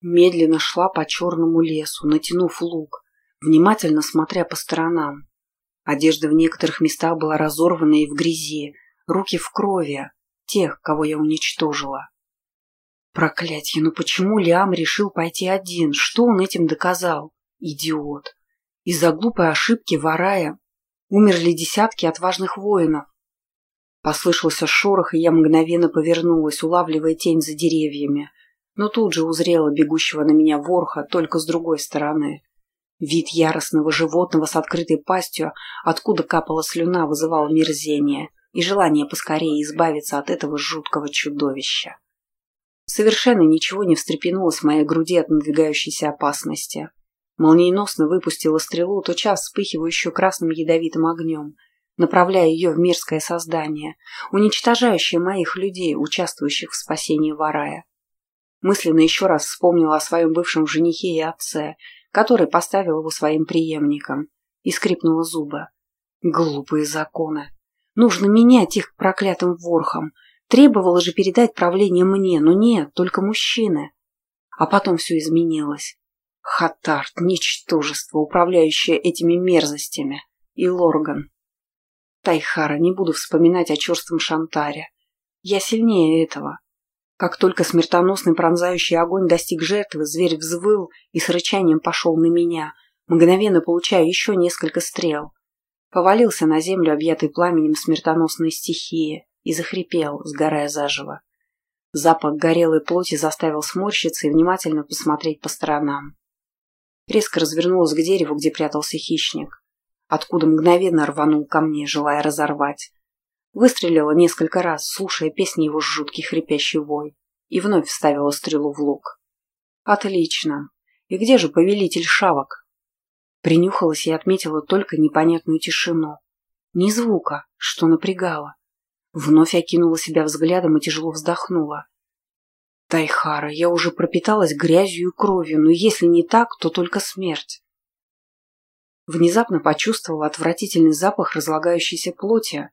Медленно шла по черному лесу, натянув лук, внимательно смотря по сторонам. Одежда в некоторых местах была разорвана и в грязи, руки в крови, тех, кого я уничтожила. Проклятье, ну почему Лиам решил пойти один? Что он этим доказал? Идиот. Из-за глупой ошибки Варая умерли десятки отважных воинов. Послышался шорох, и я мгновенно повернулась, улавливая тень за деревьями, но тут же узрела бегущего на меня ворха только с другой стороны. Вид яростного животного с открытой пастью, откуда капала слюна, вызывал мерзение и желание поскорее избавиться от этого жуткого чудовища. Совершенно ничего не встрепенулось в моей груди от надвигающейся опасности. Молниеносно выпустила стрелу, тотчас вспыхивающую красным ядовитым огнем, направляя ее в мерзкое создание, уничтожающее моих людей, участвующих в спасении Варая. Мысленно еще раз вспомнила о своем бывшем женихе и отце, который поставил его своим преемником, и скрипнула зубы. Глупые законы. Нужно менять их к проклятым ворхам. Требовало же передать правление мне, но нет, только мужчины. А потом все изменилось. Хатарт, ничтожество, управляющее этими мерзостями. И Лорган. Тайхара, не буду вспоминать о черством Шантаре. Я сильнее этого. Как только смертоносный пронзающий огонь достиг жертвы, зверь взвыл и с рычанием пошел на меня, мгновенно получая еще несколько стрел. Повалился на землю, объятый пламенем смертоносной стихии, и захрипел, сгорая заживо. Запах горелой плоти заставил сморщиться и внимательно посмотреть по сторонам. Резко развернулась к дереву, где прятался хищник, откуда мгновенно рванул ко мне, желая разорвать. Выстрелила несколько раз, слушая песни его жуткий хрипящий вой, и вновь вставила стрелу в лук. Отлично. И где же повелитель шавок? Принюхалась и отметила только непонятную тишину. Ни звука, что напрягало. Вновь окинула себя взглядом и тяжело вздохнула. Тайхара, я уже пропиталась грязью и кровью, но если не так, то только смерть. Внезапно почувствовала отвратительный запах разлагающейся плоти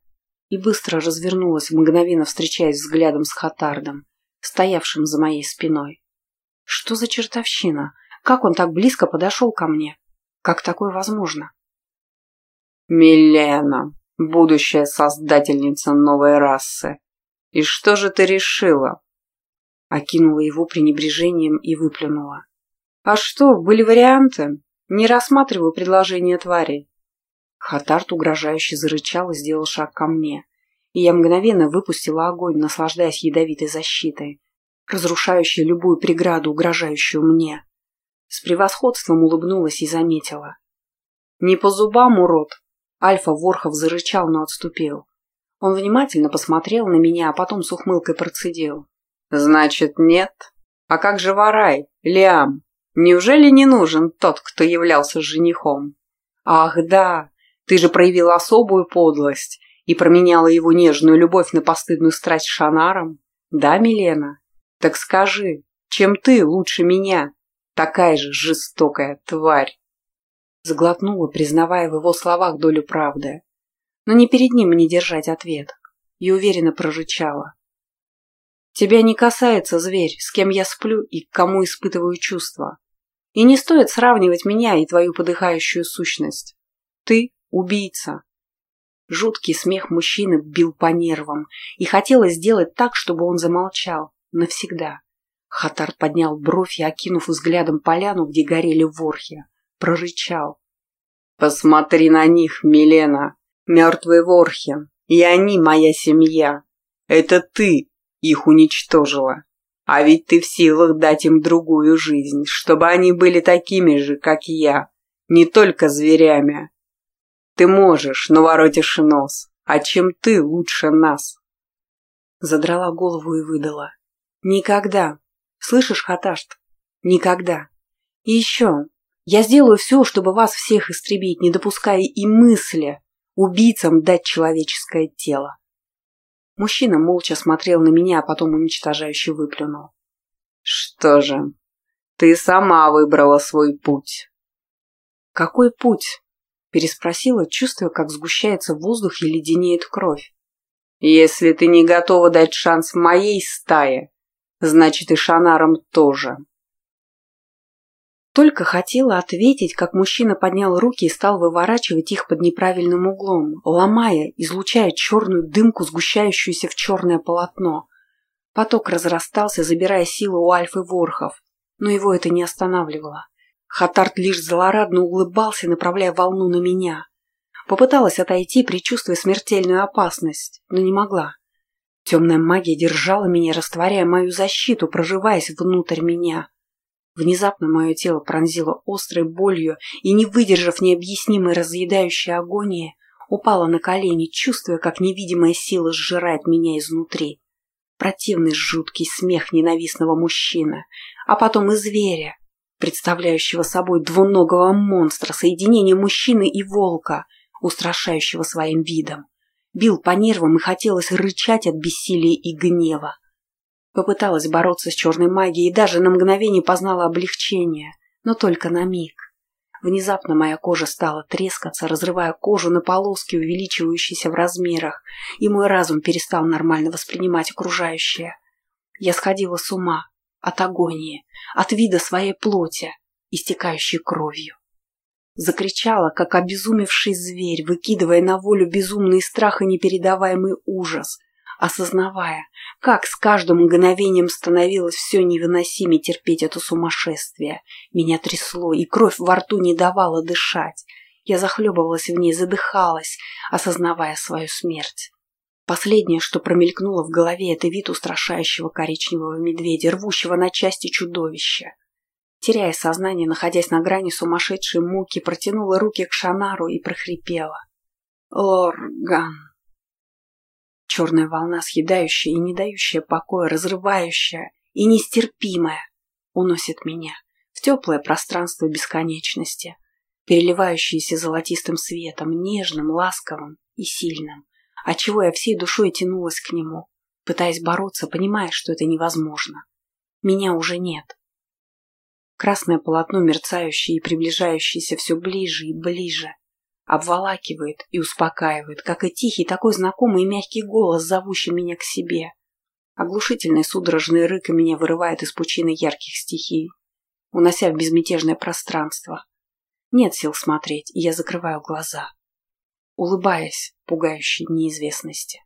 и быстро развернулась, мгновенно встречаясь взглядом с Хатардом, стоявшим за моей спиной. Что за чертовщина? Как он так близко подошел ко мне? Как такое возможно? Милена, будущая создательница новой расы. И что же ты решила? Окинула его пренебрежением и выплюнула. «А что, были варианты? Не рассматриваю предложение тварей». Хатарт угрожающе зарычал и сделал шаг ко мне, и я мгновенно выпустила огонь, наслаждаясь ядовитой защитой, разрушающей любую преграду, угрожающую мне. С превосходством улыбнулась и заметила. «Не по зубам, урод!» Альфа Ворхов зарычал, но отступил. Он внимательно посмотрел на меня, а потом с ухмылкой процедил. Значит, нет. А как же Варай, Лиам? Неужели не нужен тот, кто являлся женихом? Ах, да, ты же проявила особую подлость и променяла его нежную любовь на постыдную страсть Шанаром. Да, Милена? Так скажи, чем ты лучше меня? Такая же жестокая тварь. Заглотнула, признавая в его словах долю правды. Но не перед ним мне держать ответ. И уверенно прорычала. Тебя не касается, зверь, с кем я сплю и к кому испытываю чувства. И не стоит сравнивать меня и твою подыхающую сущность. Ты – убийца. Жуткий смех мужчины бил по нервам, и хотелось сделать так, чтобы он замолчал. Навсегда. Хатард поднял бровь и, окинув взглядом поляну, где горели ворхи, прорычал. «Посмотри на них, Милена, мертвые ворхи, и они моя семья. Это ты, их уничтожила. А ведь ты в силах дать им другую жизнь, чтобы они были такими же, как я, не только зверями. Ты можешь, но воротишь нос. А чем ты лучше нас? Задрала голову и выдала. Никогда. Слышишь, Хаташт? Никогда. И еще. Я сделаю все, чтобы вас всех истребить, не допуская и мысли убийцам дать человеческое тело. Мужчина молча смотрел на меня, а потом уничтожающе выплюнул. «Что же, ты сама выбрала свой путь». «Какой путь?» – переспросила, чувствуя, как сгущается воздух и леденеет кровь. «Если ты не готова дать шанс моей стае, значит и Шанарам тоже». Только хотела ответить, как мужчина поднял руки и стал выворачивать их под неправильным углом, ломая, излучая черную дымку, сгущающуюся в черное полотно. Поток разрастался, забирая силы у Альфы Ворхов, но его это не останавливало. Хатарт лишь злорадно улыбался, направляя волну на меня. Попыталась отойти, предчувствуя смертельную опасность, но не могла. Темная магия держала меня, растворяя мою защиту, проживаясь внутрь меня. Внезапно мое тело пронзило острой болью и, не выдержав необъяснимой разъедающей агонии, упала на колени, чувствуя, как невидимая сила сжирает меня изнутри. Противный жуткий смех ненавистного мужчины, а потом и зверя, представляющего собой двуногого монстра, соединение мужчины и волка, устрашающего своим видом. Бил по нервам и хотелось рычать от бессилия и гнева. Попыталась бороться с черной магией и даже на мгновение познала облегчение, но только на миг. Внезапно моя кожа стала трескаться, разрывая кожу на полоски, увеличивающиеся в размерах, и мой разум перестал нормально воспринимать окружающее. Я сходила с ума от агонии, от вида своей плоти, истекающей кровью. Закричала, как обезумевший зверь, выкидывая на волю безумный страх и непередаваемый ужас, осознавая, как с каждым мгновением становилось все невыносимее терпеть это сумасшествие. Меня трясло, и кровь во рту не давала дышать. Я захлебывалась в ней, задыхалась, осознавая свою смерть. Последнее, что промелькнуло в голове, это вид устрашающего коричневого медведя, рвущего на части чудовища. Теряя сознание, находясь на грани сумасшедшей муки, протянула руки к Шанару и прохрипела. «Лорган!» Черная волна, съедающая и не дающая покоя, разрывающая и нестерпимая, уносит меня в теплое пространство бесконечности, переливающееся золотистым светом, нежным, ласковым и сильным, отчего я всей душой тянулась к нему, пытаясь бороться, понимая, что это невозможно. Меня уже нет. Красное полотно, мерцающее и приближающееся все ближе и ближе, обволакивает и успокаивает, как и тихий, такой знакомый и мягкий голос, зовущий меня к себе. Оглушительный судорожный рык меня вырывает из пучины ярких стихий, унося в безмятежное пространство. Нет сил смотреть, и я закрываю глаза, улыбаясь пугающей неизвестности.